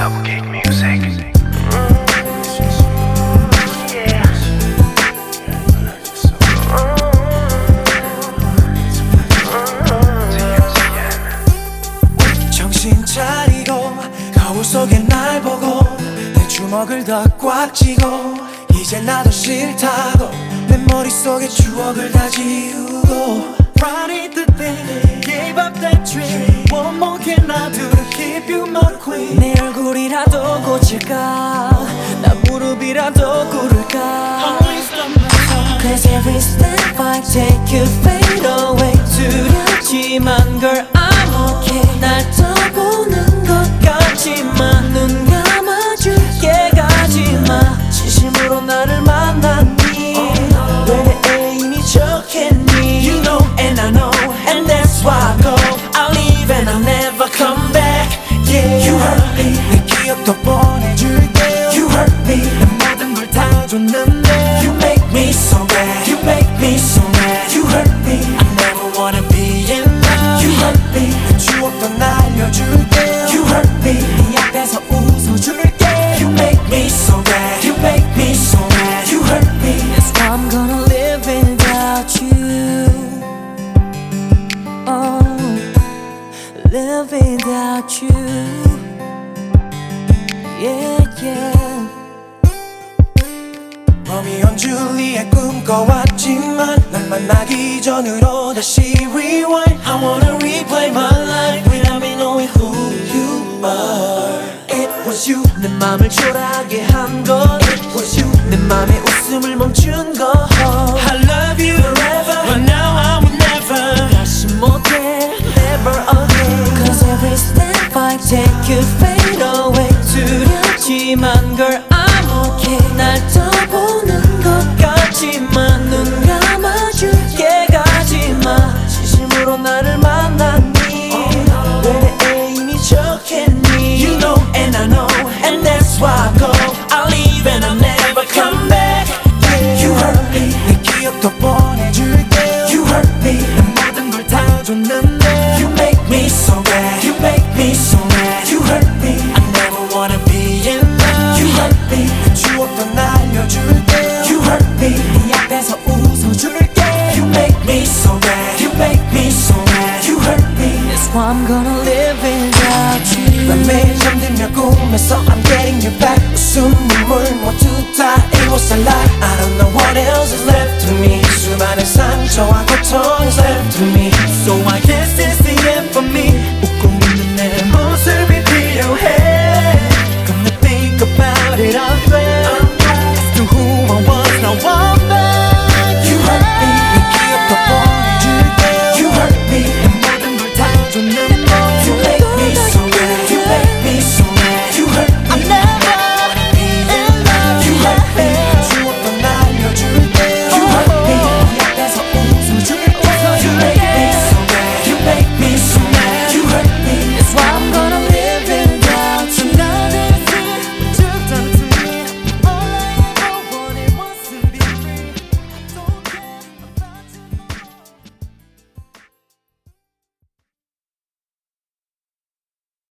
Suffocate music. 정신 차리고 거울 속에 날 보고 내 주먹을 더 꽉 쥐고 이제 나도 싫다고 내 머릿속에 추억을 다 지우고 Running the thing, gave up that dream can I do to keep you my queen 내 얼굴이라도 고칠까 나 무릎이라도 꿇을까 Cause every step I take you fade away 두렵지만 girl I'm okay 날 떠보는 것 같지만 눈 감아줄게 가지마 진심으로 나를 만났니 왜 내 애인이 좋겠니 You know and I know and that's why I go Oh Live without you Yeah yeah 로미온 줄리엣 꿈꿔왔지만 널 만나기 전으로 다시 rewind I wanna replay my life without me knowing who you are It was you 내 맘을 초라하게 한건 It was you 내 맘에 웃음을 멈춘 Demon girl 꿈에서 I'm getting you back 웃음 눈물 모두 다 a lie.